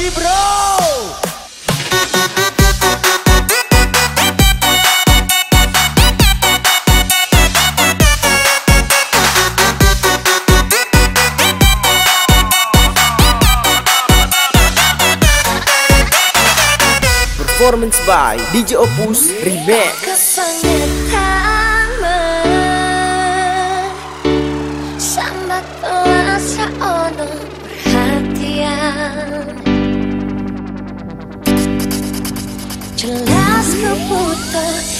lagi bro. Performance by DJ Opus Remake 舍不得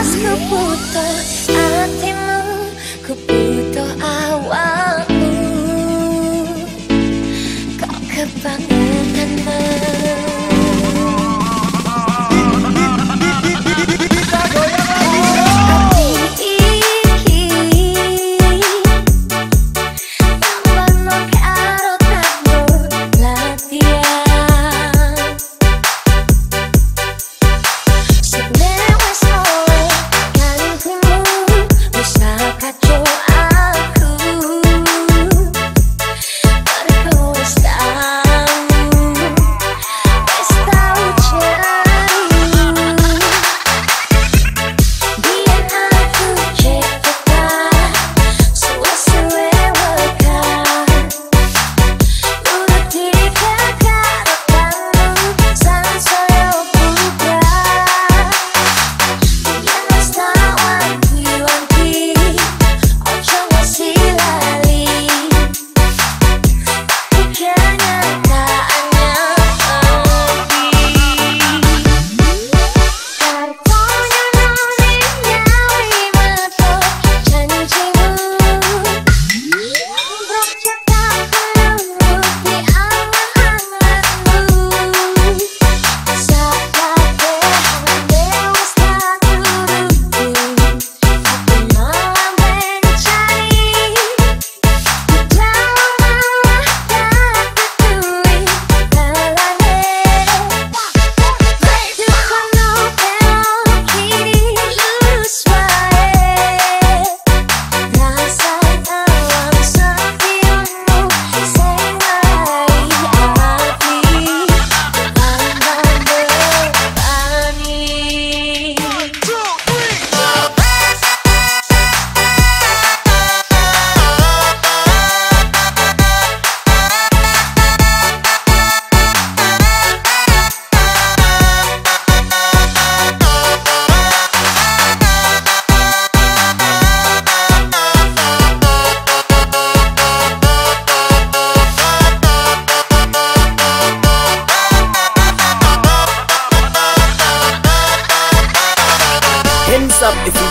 Aşkı burada Antimatik